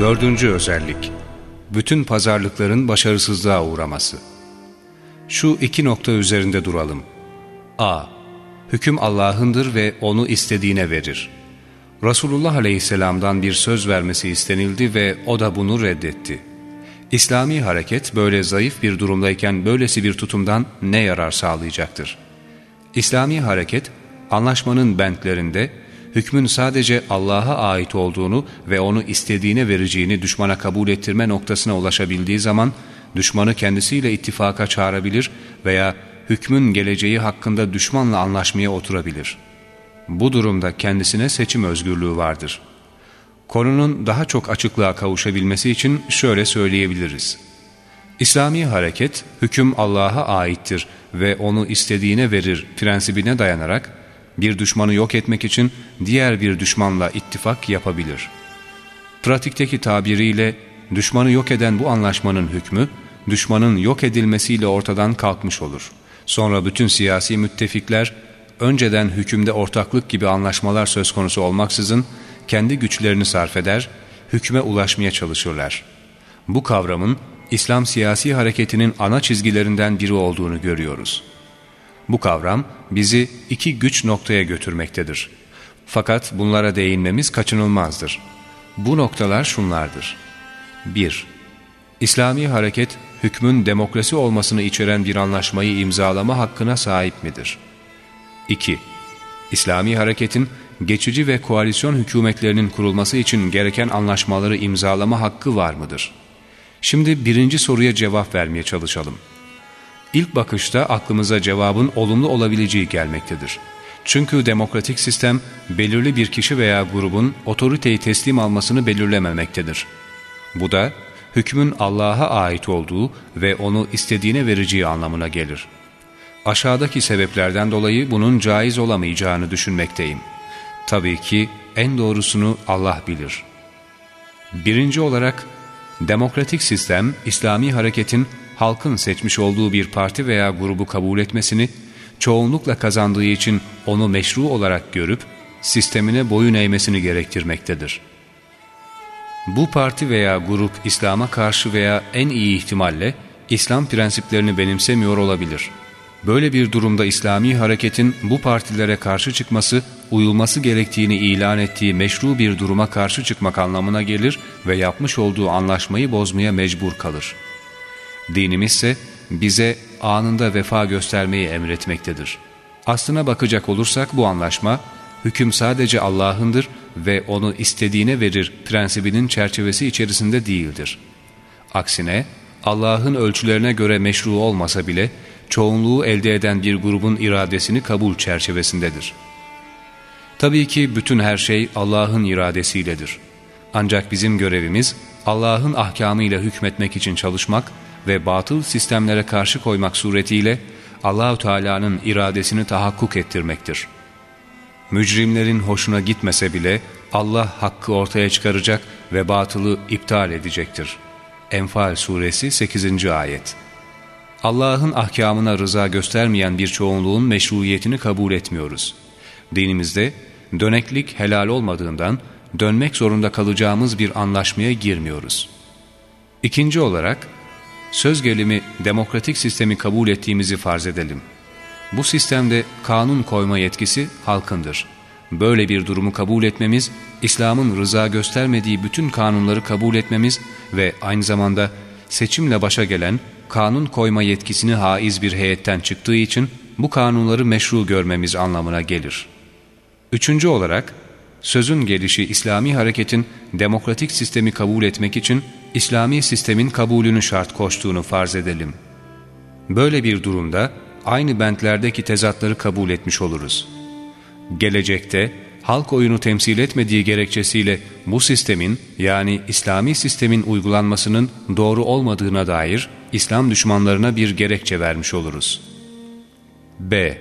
Dördüncü özellik, bütün pazarlıkların başarısızlığa uğraması. Şu iki nokta üzerinde duralım. A. Hüküm Allah'ındır ve onu istediğine verir. Resulullah Aleyhisselam'dan bir söz vermesi istenildi ve o da bunu reddetti. İslami hareket böyle zayıf bir durumdayken böylesi bir tutumdan ne yarar sağlayacaktır? İslami hareket, anlaşmanın bentlerinde, hükmün sadece Allah'a ait olduğunu ve onu istediğine vereceğini düşmana kabul ettirme noktasına ulaşabildiği zaman, düşmanı kendisiyle ittifaka çağırabilir veya hükmün geleceği hakkında düşmanla anlaşmaya oturabilir. Bu durumda kendisine seçim özgürlüğü vardır. Konunun daha çok açıklığa kavuşabilmesi için şöyle söyleyebiliriz. İslami hareket, hüküm Allah'a aittir ve onu istediğine verir prensibine dayanarak, bir düşmanı yok etmek için diğer bir düşmanla ittifak yapabilir. Pratikteki tabiriyle, düşmanı yok eden bu anlaşmanın hükmü, düşmanın yok edilmesiyle ortadan kalkmış olur. Sonra bütün siyasi müttefikler, önceden hükümde ortaklık gibi anlaşmalar söz konusu olmaksızın, kendi güçlerini sarf eder, hükme ulaşmaya çalışırlar. Bu kavramın İslam siyasi hareketinin ana çizgilerinden biri olduğunu görüyoruz. Bu kavram bizi iki güç noktaya götürmektedir. Fakat bunlara değinmemiz kaçınılmazdır. Bu noktalar şunlardır. 1. İslami hareket hükmün demokrasi olmasını içeren bir anlaşmayı imzalama hakkına sahip midir? 2. İslami hareketin geçici ve koalisyon hükümetlerinin kurulması için gereken anlaşmaları imzalama hakkı var mıdır? Şimdi birinci soruya cevap vermeye çalışalım. İlk bakışta aklımıza cevabın olumlu olabileceği gelmektedir. Çünkü demokratik sistem belirli bir kişi veya grubun otoriteyi teslim almasını belirlememektedir. Bu da hükmün Allah'a ait olduğu ve onu istediğine vereceği anlamına gelir. Aşağıdaki sebeplerden dolayı bunun caiz olamayacağını düşünmekteyim. Tabii ki en doğrusunu Allah bilir. Birinci olarak, demokratik sistem, İslami hareketin halkın seçmiş olduğu bir parti veya grubu kabul etmesini, çoğunlukla kazandığı için onu meşru olarak görüp, sistemine boyun eğmesini gerektirmektedir. Bu parti veya grup İslam'a karşı veya en iyi ihtimalle İslam prensiplerini benimsemiyor olabilir. Böyle bir durumda İslami hareketin bu partilere karşı çıkması, uyulması gerektiğini ilan ettiği meşru bir duruma karşı çıkmak anlamına gelir ve yapmış olduğu anlaşmayı bozmaya mecbur kalır. Dinimiz ise bize anında vefa göstermeyi emretmektedir. Aslına bakacak olursak bu anlaşma, hüküm sadece Allah'ındır ve onu istediğine verir prensibinin çerçevesi içerisinde değildir. Aksine Allah'ın ölçülerine göre meşru olmasa bile çoğunluğu elde eden bir grubun iradesini kabul çerçevesindedir. Tabii ki bütün her şey Allah'ın iradesiyledir. Ancak bizim görevimiz Allah'ın ahkamıyla hükmetmek için çalışmak ve batıl sistemlere karşı koymak suretiyle Allahu Teala'nın iradesini tahakkuk ettirmektir. Mücrimlerin hoşuna gitmese bile Allah hakkı ortaya çıkaracak ve batılı iptal edecektir. Enfal suresi 8. ayet Allah'ın ahkamına rıza göstermeyen bir çoğunluğun meşruiyetini kabul etmiyoruz. Dinimizde döneklik helal olmadığından dönmek zorunda kalacağımız bir anlaşmaya girmiyoruz. İkinci olarak söz gelimi demokratik sistemi kabul ettiğimizi farz edelim. Bu sistemde kanun koyma yetkisi halkındır. Böyle bir durumu kabul etmemiz, İslam'ın rıza göstermediği bütün kanunları kabul etmemiz ve aynı zamanda seçimle başa gelen kanun koyma yetkisini haiz bir heyetten çıktığı için bu kanunları meşru görmemiz anlamına gelir. Üçüncü olarak, sözün gelişi İslami hareketin demokratik sistemi kabul etmek için İslami sistemin kabulünü şart koştuğunu farz edelim. Böyle bir durumda aynı bentlerdeki tezatları kabul etmiş oluruz. Gelecekte halk oyunu temsil etmediği gerekçesiyle bu sistemin yani İslami sistemin uygulanmasının doğru olmadığına dair İslam düşmanlarına bir gerekçe vermiş oluruz. B.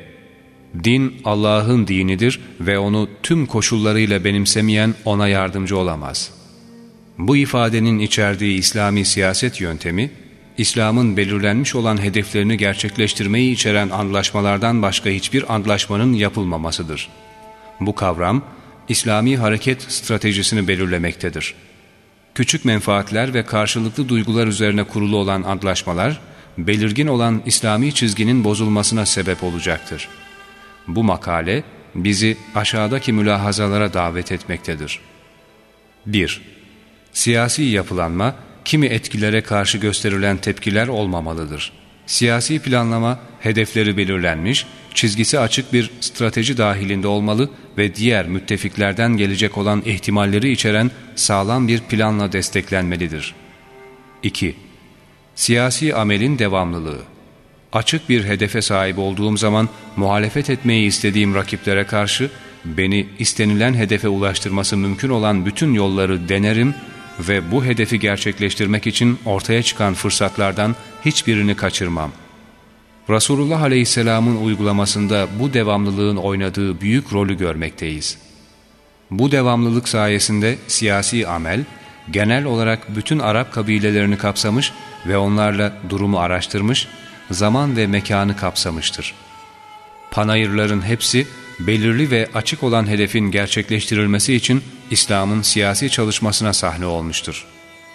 Din Allah'ın dinidir ve onu tüm koşullarıyla benimsemeyen ona yardımcı olamaz. Bu ifadenin içerdiği İslami siyaset yöntemi, İslam'ın belirlenmiş olan hedeflerini gerçekleştirmeyi içeren antlaşmalardan başka hiçbir antlaşmanın yapılmamasıdır. Bu kavram, İslami hareket stratejisini belirlemektedir. Küçük menfaatler ve karşılıklı duygular üzerine kurulu olan antlaşmalar, belirgin olan İslami çizginin bozulmasına sebep olacaktır. Bu makale bizi aşağıdaki mülahazalara davet etmektedir. 1. Siyasi yapılanma, kimi etkilere karşı gösterilen tepkiler olmamalıdır. Siyasi planlama, hedefleri belirlenmiş, çizgisi açık bir strateji dahilinde olmalı ve diğer müttefiklerden gelecek olan ihtimalleri içeren sağlam bir planla desteklenmelidir. 2. Siyasi amelin devamlılığı Açık bir hedefe sahip olduğum zaman muhalefet etmeyi istediğim rakiplere karşı beni istenilen hedefe ulaştırması mümkün olan bütün yolları denerim ve bu hedefi gerçekleştirmek için ortaya çıkan fırsatlardan hiçbirini kaçırmam. Resulullah Aleyhisselam'ın uygulamasında bu devamlılığın oynadığı büyük rolü görmekteyiz. Bu devamlılık sayesinde siyasi amel, genel olarak bütün Arap kabilelerini kapsamış ve onlarla durumu araştırmış, zaman ve mekanı kapsamıştır. Panayırların hepsi belirli ve açık olan hedefin gerçekleştirilmesi için İslam'ın siyasi çalışmasına sahne olmuştur.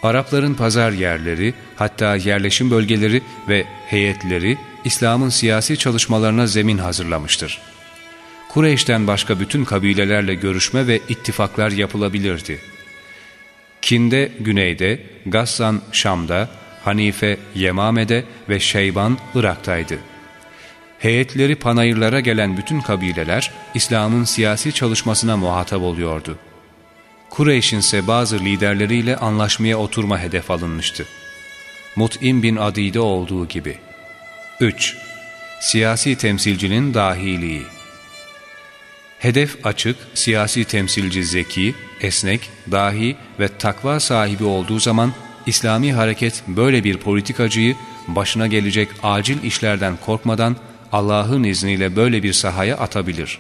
Arapların pazar yerleri, hatta yerleşim bölgeleri ve heyetleri İslam'ın siyasi çalışmalarına zemin hazırlamıştır. Kureyş'ten başka bütün kabilelerle görüşme ve ittifaklar yapılabilirdi. Kinde güneyde, Gassan Şam'da, Hanife Yemame'de ve Şeyban Irak'taydı. Heyetleri panayırlara gelen bütün kabileler İslam'ın siyasi çalışmasına muhatap oluyordu. Kureyş'in ise bazı liderleriyle anlaşmaya oturma hedef alınmıştı. Mut'im bin Adi'de olduğu gibi. 3. Siyasi temsilcinin dahiliği Hedef açık, siyasi temsilci zeki, esnek, dahi ve takva sahibi olduğu zaman İslami hareket böyle bir politikacıyı başına gelecek acil işlerden korkmadan Allah'ın izniyle böyle bir sahaya atabilir.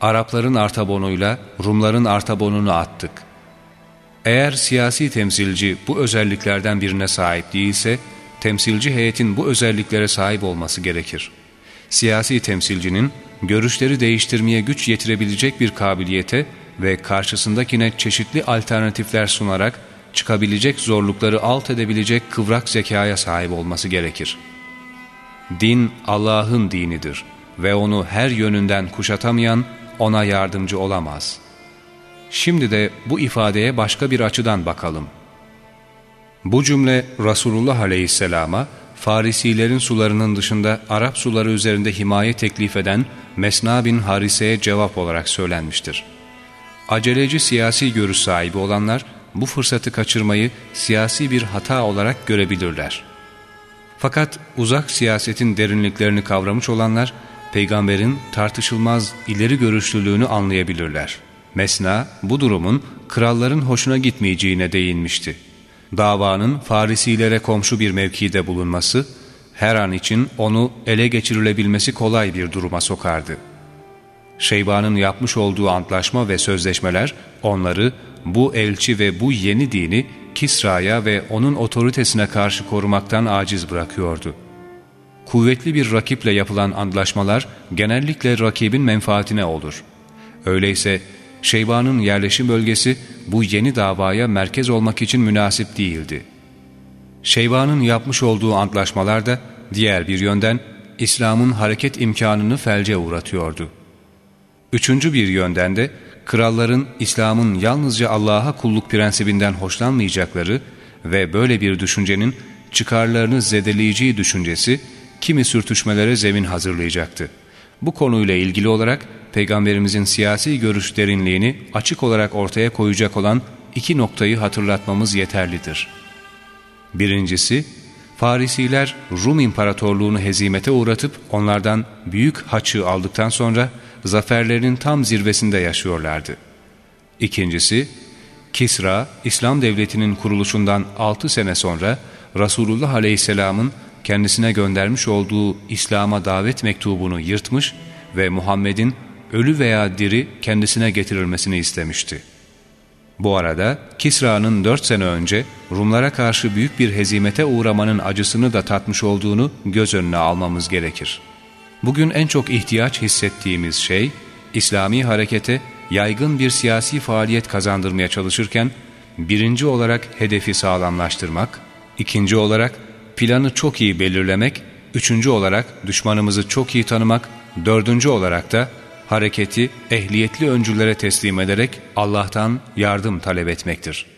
Arapların artabonuyla Rumların artabonunu attık. Eğer siyasi temsilci bu özelliklerden birine sahip değilse, temsilci heyetin bu özelliklere sahip olması gerekir. Siyasi temsilcinin görüşleri değiştirmeye güç yetirebilecek bir kabiliyete ve karşısındakine çeşitli alternatifler sunarak çıkabilecek zorlukları alt edebilecek kıvrak zekaya sahip olması gerekir. Din Allah'ın dinidir ve onu her yönünden kuşatamayan ona yardımcı olamaz. Şimdi de bu ifadeye başka bir açıdan bakalım. Bu cümle Resulullah Aleyhisselam'a Farisilerin sularının dışında Arap suları üzerinde himaye teklif eden Mesna bin Harise'ye cevap olarak söylenmiştir. Aceleci siyasi görüş sahibi olanlar bu fırsatı kaçırmayı siyasi bir hata olarak görebilirler. Fakat uzak siyasetin derinliklerini kavramış olanlar, peygamberin tartışılmaz ileri görüşlülüğünü anlayabilirler. Mesna bu durumun kralların hoşuna gitmeyeceğine değinmişti. Davanın Farisilere komşu bir mevkide bulunması, her an için onu ele geçirilebilmesi kolay bir duruma sokardı. Şeyba'nın yapmış olduğu antlaşma ve sözleşmeler onları bu elçi ve bu yeni dini Kisra'ya ve onun otoritesine karşı korumaktan aciz bırakıyordu. Kuvvetli bir rakiple yapılan antlaşmalar genellikle rakibin menfaatine olur. Öyleyse Şeyba'nın yerleşim bölgesi bu yeni davaya merkez olmak için münasip değildi. Şeyba'nın yapmış olduğu antlaşmalar da diğer bir yönden İslam'ın hareket imkanını felce uğratıyordu. Üçüncü bir yönden de kralların İslam'ın yalnızca Allah'a kulluk prensibinden hoşlanmayacakları ve böyle bir düşüncenin çıkarlarını zedeleyeceği düşüncesi kimi sürtüşmelere zemin hazırlayacaktı. Bu konuyla ilgili olarak Peygamberimizin siyasi görüş derinliğini açık olarak ortaya koyacak olan iki noktayı hatırlatmamız yeterlidir. Birincisi, Farisiler Rum İmparatorluğunu hezimete uğratıp onlardan büyük haçı aldıktan sonra zaferlerinin tam zirvesinde yaşıyorlardı. İkincisi, Kisra, İslam devletinin kuruluşundan 6 sene sonra Resulullah Aleyhisselam'ın kendisine göndermiş olduğu İslam'a davet mektubunu yırtmış ve Muhammed'in ölü veya diri kendisine getirilmesini istemişti. Bu arada Kisra'nın dört sene önce Rumlara karşı büyük bir hezimete uğramanın acısını da tatmış olduğunu göz önüne almamız gerekir. Bugün en çok ihtiyaç hissettiğimiz şey, İslami harekete yaygın bir siyasi faaliyet kazandırmaya çalışırken, birinci olarak hedefi sağlamlaştırmak, ikinci olarak planı çok iyi belirlemek, üçüncü olarak düşmanımızı çok iyi tanımak, dördüncü olarak da hareketi ehliyetli öncülere teslim ederek Allah'tan yardım talep etmektir.''